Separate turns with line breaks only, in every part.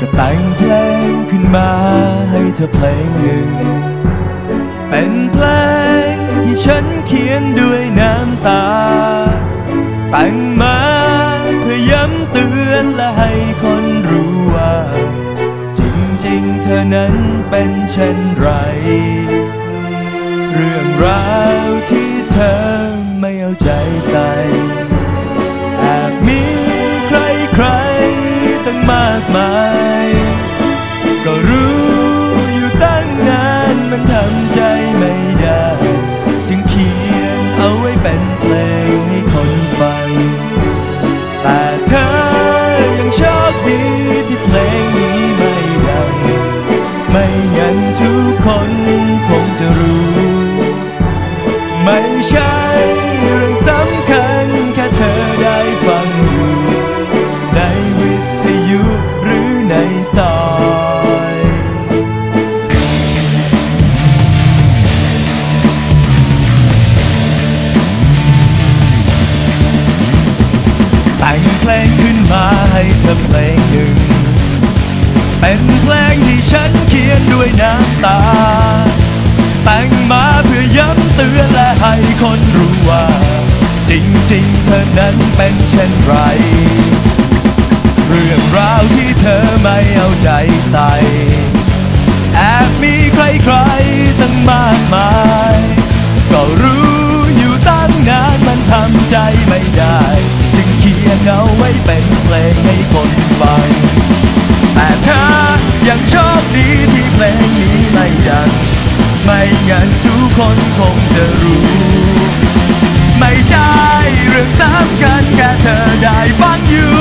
ก็แต่งเพลงขึ้นมาให้เธอเพลงหนึ่ง เป็นเพลงที่ฉันเขียนด้วยน้ำตา แต่งมาเพื่อย้ำเตือนและให้คนรู้ว่า จริงๆ เธอนั้นเป็นเช่นไร เรื่องราวที่เธอไม่เอาใจใส่แอบมีใครๆตั้งมากมาย งั้นทุกคนคงจะรู้ ไม่ใช่เรื่องสำคัญแค่เธอได้ฟังอยู่ ในวิทยุหรือในซอยแต่งเพลงขึ้นมาให้เธอเพลง นเขียนด้วยน้ำตา แต่งมาเพื่อย้ำเตือนและให้คนรู้ว่า จริงๆ เธอนั้นเป็นเช่นไร เรื่องราวที่เธอไม่เอาใจใส่แอบมีใครๆตั้งมากมาย ก็ คนคงจะรู้ ไม่ใช่เรื่องสำคัญแค่เธอได้ฟังอยู่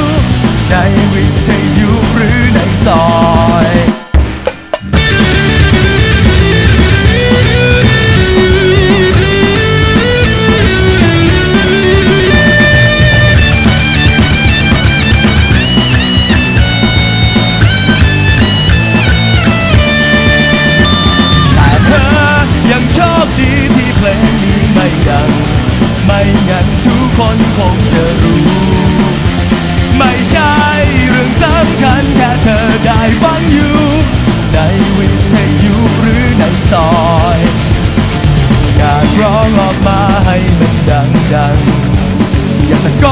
ไม่ใช่เรื่องสำคัญแค่เธอได้ฟังอยู่ ในวิทยุหรือในซอยอยากร้องออกมาให้มันดังดังอยากตะโก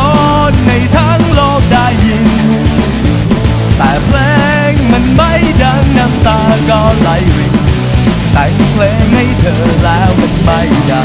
นให้ทั้งโลกได้ยิน แต่เพลงมันไม่ดังน้ำตาก็ไหลรินแต่งเพลงให้เธอแล้วมันไม่ดัง